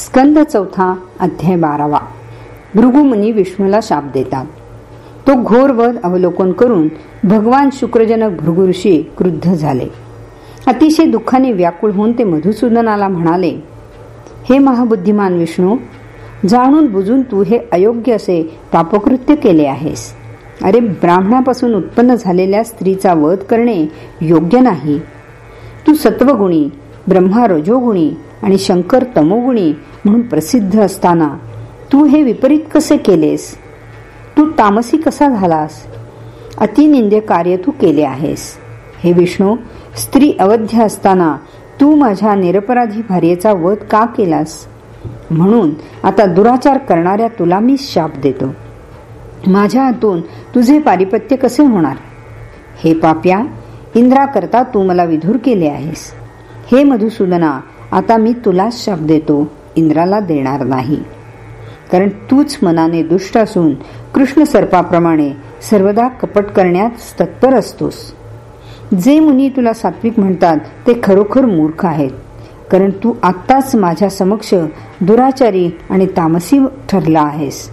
स्कंद चौथा अध्याय बारावा. भृगुमुनी विष्णूला शाप देतात. तो घोर वध अवलोकन करून भगवान शुक्रजनक भृगु ऋषी क्रुद्ध झाले. अतिशय दुःखाने व्याकुळ होऊन ते मधुसूदनाला म्हणाले हे महाबुद्धिमान विष्णू जाणून बुजून तू हे अयोग्य असे पापकृत्य केले आहेस. अरे ब्राह्मणापासून उत्पन्न झालेल्या स्त्रीचा वध करणे योग्य नाही. तू सत्वगुणी ब्रह्मा रजोगुणी आणि शंकर तमोगुणी म्हणून प्रसिद्ध असताना तू हे विपरीत कसे केलेस? तू तामसी कसा झालास? अतिनिंद्य कार्य तू केले आहेस. हे विष्णू स्त्री अवध्य असताना तू माझ्या निरपराधी भार्येचा वध का केलास? म्हणून आता दुराचार करणाऱ्या तुला मी शाप देतो. माझ्या हातून तुझे पारिपत्य कसे होणार? हे पाप्या इंद्रा करता तू मला विधूर केले आहेस. हे मधुसूदना आता मी तुलाच शाप देतो. इंद्राला देणार नाही. कारण तूच मनाने दुष्ट असून कृष्ण सर्पाप्रमाणे सर्वदा कपट करण्यात तत्पर असतोस. जे मुनी तुला सात्विक म्हणतात ते खरोखर मूर्ख आहेत. कारण तू आत्ताच माझ्या समक्ष दुराचारी आणि तामसी ठरला आहेस.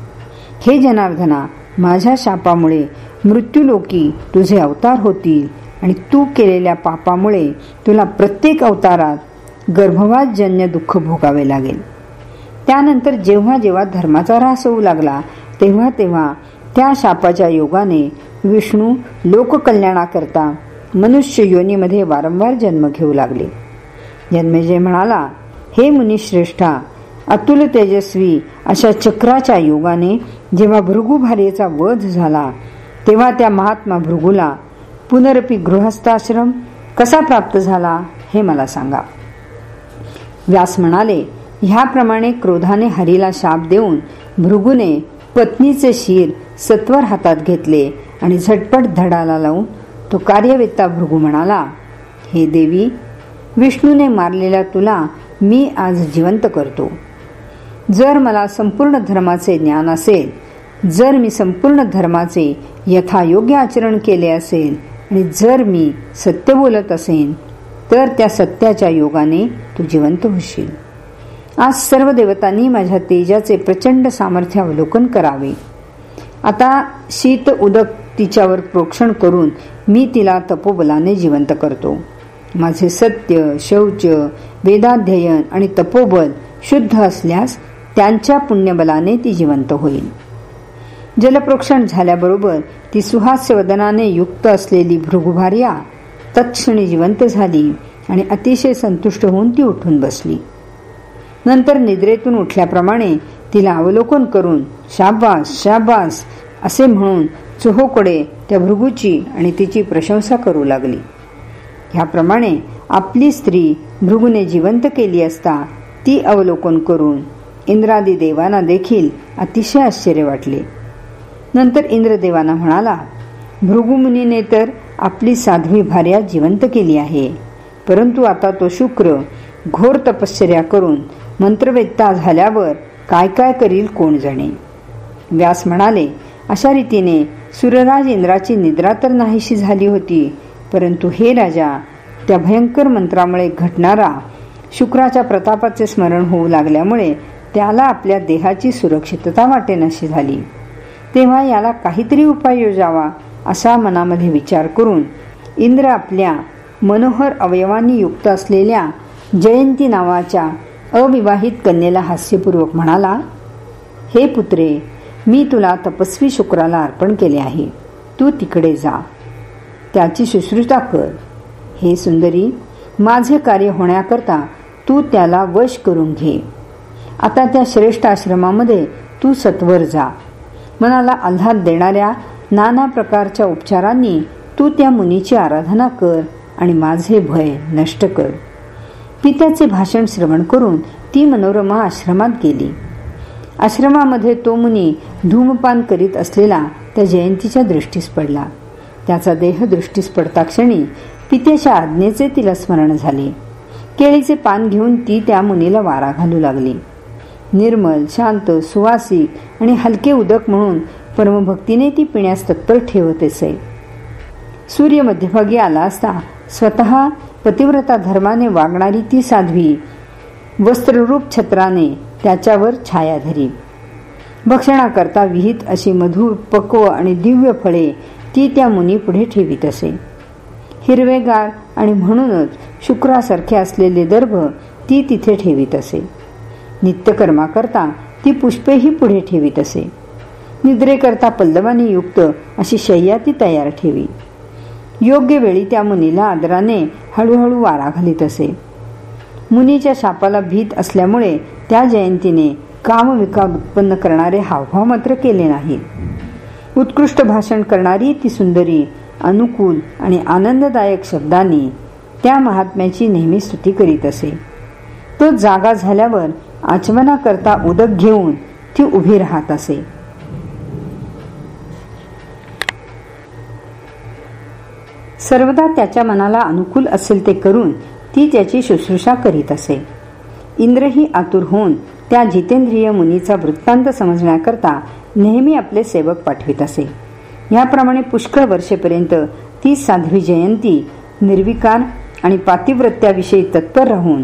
हे जनार्दना माझ्या शापामुळे मृत्यूलोकी तुझे अवतार होतील आणि तू केलेल्या पापामुळे तुला प्रत्येक अवतारात गर्भवासजन्य दुःख भोगावे लागेल. त्यानंतर जेव्हा जेव्हा धर्माचा ऱ्हास होऊ लागला तेव्हा तेव्हा त्या शापाच्या योगाने विष्णू लोककल्याणाकरता मनुष्य योनीमध्ये वारंवार जन्म घेऊ लागले. जन्मेजय म्हणाला हे मुनिश्रेष्ठा अतुल तेजस्वी अशा चक्राच्या योगाने जेव्हा भृगुभार्येचा वध झाला तेव्हा त्या महात्मा भृगूला पुनरपी गृहस्थाश्रम कसा प्राप्त झाला हे मला सांगा व्यास म्हणाले ह्याप्रमाणे क्रोधाने हरीला शाप देऊन भृगूने पत्नीचे शिर सत्वर हातात घेतले आणि झटपट धडाला लावून तो कार्यवेत्ता भृगू म्हणाला हे देवी विष्णूने मारलेल्या तुला मी आज जिवंत करतो. जर मला संपूर्ण धर्माचे ज्ञान असेल जर मी संपूर्ण धर्माचे यथायोग्य आचरण केले असेल आणि जर मी सत्य बोलत असेन तर त्या सत्याच्या योगाने तू जिवंत होशील. आज सर्व देवतांनी माझ्या तेजाचे प्रचंड सामर्थ्य अवलोकन करावे. आता शीत उदक तिच्यावर प्रोक्षण करून मी तिला तपोबलाने जिवंत करतो. माझे सत्य शौच वेदाध्ययन आणि तपोबल शुद्ध असल्यास त्यांच्या पुण्यबलाने ती जिवंत होईल. जलप्रोक्षण झाल्याबरोबर ती सुहास्य वदनाने युक्त असलेली भृगुभार्या तत्क्षणी जिवंत झाली आणि अतिशय संतुष्ट होऊन ती उठून बसली. नंतर निद्रेतून उठल्याप्रमाणे तिला अवलोकन करून शाबास शाबास असे म्हणून चोहोकडे त्या भृगूची आणि तिची प्रशंसा करू लागली. ह्याप्रमाणे आपली स्त्री भृगूने जिवंत केली असता ती अवलोकन करून इंद्रादी देवांना देखील अतिशय आश्चर्य वाटले. नंतर इंद्रदेवांना म्हणाला भृगुमुनीने तर आपली साध्वी भार्या जिवंत केली आहे. परंतु आता तो शुक्र घोर तपश्चर्या करून मंत्रवेत्ता झाल्यावर काय काय करील कोण जाणे? व्यास म्हणाले अशा रीतीने सूर्यराज इंद्राची निद्रा तर नाहीशी झाली होती परंतु हे राजा त्या भयंकर मंत्रामुळे घटणारा शुक्राच्या प्रतापाचे स्मरण होऊ लागल्यामुळे त्याला आपल्या देहाची सुरक्षितता वाटेनाशी झाली. तेव्हा याला काहीतरी उपाय योजावा असा मनामध्ये विचार करून इंद्र आपल्या मनोहर अवयवांनी युक्त असलेल्या जयंती नावाच्या अविवाहित कन्येला हास्यपूर्वक म्हणाला हे पुत्रे मी तुला तपस्वी शुक्राला अर्पण केले आहे. तू तिकडे जा. त्याची शुश्रूषा कर. हे सुंदरी माझे कार्य होण्याकरता तू त्याला वश करून घे. आता त्या श्रेष्ठ आश्रमामध्ये तू सत्वर जा. मनाला आल्हाद देणाऱ्या नाना प्रकारच्या उपचारांनी तू त्या मुनीची आराधना कर आणि माझे भय नष्ट कर. पित्याचे भाषण श्रवण करून ती मनोरमा आश्रमात गेली. आश्रमामध्ये तो मुनी धूमपान करीत असलेला त्या जयंतीच्या दृष्टीस पडला. त्याचा देह दृष्टीस पडता क्षणी पित्याच्या आज्ञेचे तिला स्मरण झाले. केळीचे पान घेऊन ती त्या मुनीला वारा घालू लागली. निर्मल शांत सुवासिक आणि हलके उदक म्हणून परमभक्तीने ती पिण्यास तत्पर ठेवत असे. सूर्य मध्यभागी आला असता स्वतः पतिव्रता धर्माने वागणारी ती साध्वी वस्त्ररूप छत्राने त्याच्यावर छाया धरी. भक्षणाकरता विहित अशी मधुर पक्व आणि दिव्य फळे ती त्या मुनी पुढे ठेवीत असे. हिरवेगार आणि म्हणूनच शुक्रासारखे असलेले दर्भ ती तिथे ठेवीत असे. नित्यकर्माकरता ती पुष्पेही पुढे ठेवीत असे. निद्रेकरता पल्लवानी युक्त अशी शय्या ती तयार ठेवी. योग्य वेळी त्या मुनीला आदराने हळूहळू वारा घालीत असे. मुनीच्या शापाला भीत असल्यामुळे त्या जयंतीने कामविकार उत्पन्न करणारे हावभाव मात्र केले नाहीत. उत्कृष्ट भाषण करणारी ती सुंदरी अनुकूल आणि आनंददायक शब्दांनी त्या महात्म्याची नेहमी स्तुती करीत असे. तो जागा झाल्यावर आचमनाकरता उदक घेऊन ती उभी राहत असे. सर्वदा त्याच्या मनाला अनुकूल असेल ते करून ती त्याची शुश्रूषा करीत असे. इंद्रही आतुर होऊन त्या जितेंद्रिय मुनीचा वृत्तांत समजण्याकरता नेहमी आपले सेवक पाठवित असे. याप्रमाणे पुष्कळ वर्षेपर्यंत ती साध्वी जयंती निर्विकार आणि पातिव्रत्याविषयी तत्पर राहून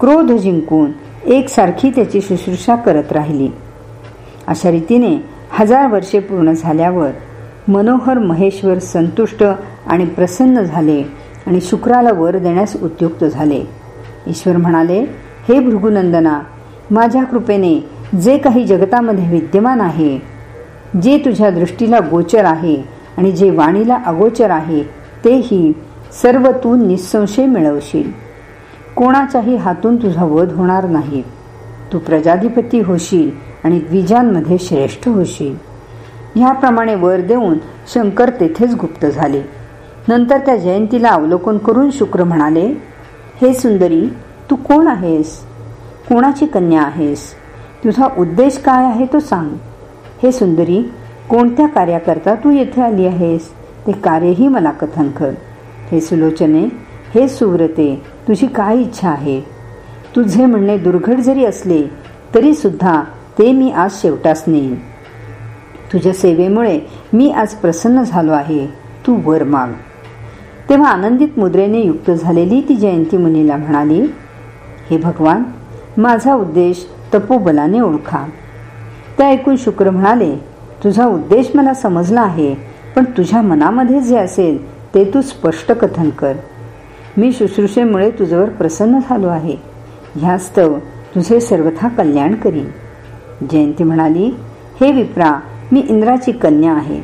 क्रोध जिंकून एकसारखी त्याची शुश्रूषा करत राहिली. अशा रीतीने हजार वर्षे पूर्ण झाल्यावर मनोहर महेश्वर संतुष्ट आणि प्रसन्न झाले आणि शुक्राला वर देण्यास उद्युक्त झाले. ईश्वर म्हणाले हे भृगुनंदना माझ्या कृपेने जे काही जगतामध्ये विद्यमान आहे जे तुझ्या दृष्टीला गोचर आहे आणि जे वाणीला अगोचर आहे तेही सर्व तू निसंशय मिळवशील. कोणाच्याही हातून तुझा वध होणार नाही. तू प्रजाधिपती होशील आणि द्विजांमध्ये श्रेष्ठ होशील. ह्याप्रमाणे वर देऊन शंकर तेथेच गुप्त झाले. नंतर त्या जयंतीला अवलोकन करून शुक्र म्हणाले हे सुंदरी तू कोण आहेस? कोणाची कन्या आहेस? तुझा उद्देश काय आहे तो सांग. हे सुंदरी कोणत्या कार्याकरता तू येथे आली आहेस? ते कार्यही मला कथन कर. हे सुलोचने हे सुव्रते तुझी काय इच्छा आहे? तुझे म्हणणे दुर्घट जरी असले तरीसुद्धा ते मी आज शेवटास नेईन. तुझ्या सेवेमुळे मी आज प्रसन्न झालो आहे. तू वर माग. तेव्हा आनंदित मुद्रेने युक्त झालेली ती जयंती मुनीला म्हणाली हे भगवान माझा उद्देश तपोबलाने ओळखा. त्या ऐकून शुक्र म्हणाले तुझा उद्देश मला समजला आहे पण तुझ्या मनामध्ये जे असेल ते तू स्पष्ट कथन कर. मी शुश्रूषेमुळे तुझ्यावर प्रसन्न झालो आहे. ह्यास्तव तुझे सर्वथा कल्याण करीन. जयंती म्हणाली हे विप्रा मी इंद्राची कन्या आहे.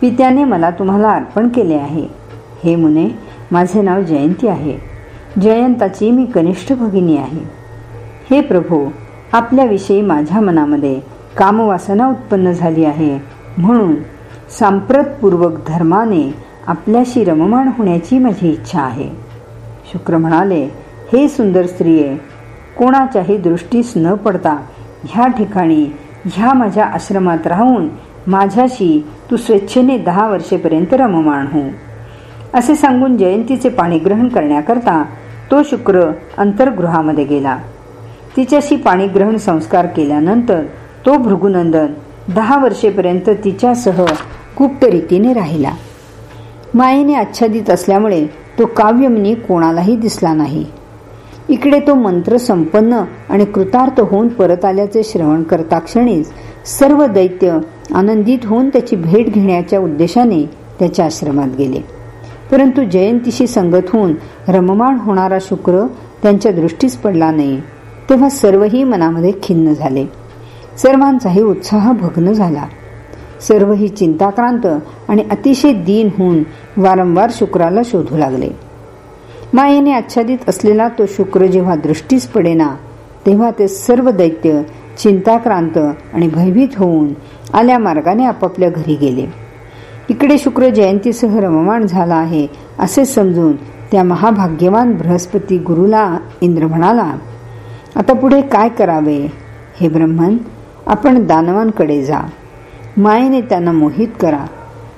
पित्याने मला तुम्हाला अर्पण केले आहे. हे मुने माझे नाव जयंती आहे. जयंताची मी कनिष्ठ भगिनी आहे. हे प्रभू आपल्याविषयी माझ्या मनामध्ये कामवासना उत्पन्न झाली आहे. म्हणून सांप्रतपूर्वक धर्माने आपल्याशी रममाण होण्याची माझी इच्छा आहे. शुक्र म्हणाले हे सुंदर स्त्रिये कोणाच्याही दृष्टीस न पडता ह्या ठिकाणी ह्या माझ्या आश्रमात राहून माझ्याशी तू स्वेच्छेने दहा वर्षेपर्यंत रममाण हो. असे सांगून जयंतीचे पाणी ग्रहण करण्याकरता तो शुक्र अंतर्गृहामध्ये गेला. तिच्याशी पाणीग्रहण संस्कार केल्यानंतर तो भृगुनंदन दहा वर्षेपर्यंत तिच्यासह गुप्त रीतीने राहिला. मायेने आच्छादित असल्यामुळे तो काव्यमनी कोणालाही दिसला नाही. इकडे तो मंत्र संपन्न आणि कृतार्थ होऊन परत आल्याचे श्रवण करता क्षणीच सर्व दैत्य आनंदित होऊन त्याची भेट घेण्याच्या उद्देशाने त्याच्या आश्रमात गेले. परंतु जयंतीशी संगत होऊन रममाण होणारा शुक्र त्यांच्या दृष्टीस पडला नाही तेव्हा सर्वही मनामध्ये खिन्न झाले. सर्वांचाही उत्साह भग्न झाला. सर्वही चिंताक्रांत आणि अतिशय दीन होऊन वारंवार शुक्राला शोधू लागले. मायेने आच्छादित असलेला तो शुक्र जेव्हा दृष्टीस पडेना तेव्हा ते सर्व दैत्य चिंताक्रांत आणि भयभीत होऊन आल्या मार्गाने आपापल्या घरी गेले. इकडे शुक्र जयंतीसह रममाण झाला आहे असे समजून त्या महाभाग्यवान बृहस्पती गुरुला इंद्र म्हणाला आता पुढे काय करावे? हे ब्रह्मन आपण दानवांकडे जा. मायेने त्यांना मोहित करा.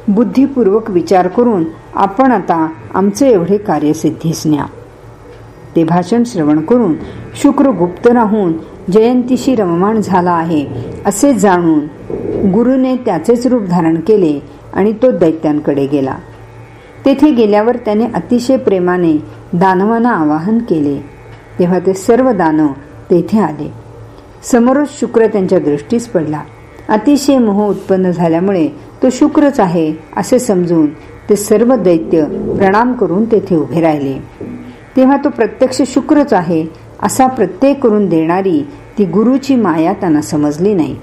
बुद्धिपूर्वक विचार करून आपण आता आमचे एवढे कार्यसिद्धीस न्या ते भाषण श्रवण करून शुक्र गुप्त राहून जयंतीशी रममाण झाला आहे असे जाणून गुरुने त्याचेच रूप धारण केले आणि तो दैत्यांकडे गेला. तेथे गेल्यावर त्याने अतिशय प्रेमाने दानवांना आवाहन केले. तेव्हा ते सर्व दानव तेथे आले. समोरच शुक्र त्यांच्या दृष्टीस पडला. अतिशय मोह उत्पन्न झाल्यामुळे तो शुक्रच आहे असे समजून ते सर्व दैत्य प्रणाम करून तेथे उभे राहिले. तेव्हा तो प्रत्यक्ष शुक्रच आहे असा प्रत्यय करून देणारी ती गुरुची माया त्यांना समजली नाही.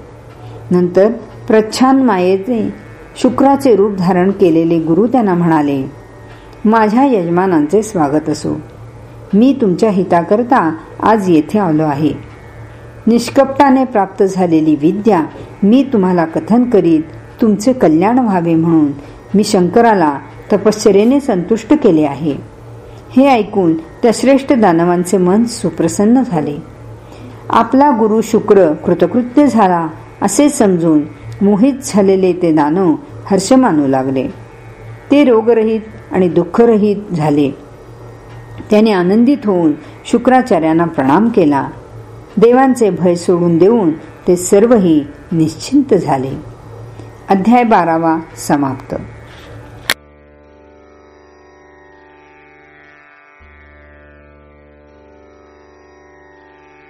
नंतर प्रच्छान मायेचे शुक्राचे रूप धारण केलेले गुरु त्यांना म्हणाले माझ्या यजमानांचे स्वागत असो. मी तुमच्या हिताकरता आज येथे आलो आहे. निष्कपटाने प्राप्त झालेली विद्या मी तुम्हाला कथन करीत तुमचे कल्याण व्हावे म्हणून मी शंकराला तपश्चरेने संतुष्ट केले आहे. हे ऐकून त्या श्रेष्ठ दानवांचे मन सुप्रसन्न झाले. आपला गुरु शुक्र कृतकृत्य झाला असे समजून मोहित झालेले ते दानव हर्ष मानू लागले. ते रोगरहित आणि दुःखरहित झाले. त्याने आनंदित होऊन शुक्राचार्यांना प्रणाम केला. देवांचे भय सोडून देऊन ते सर्वही निश्चिंत झाले. अध्याय बारावा समाप्त.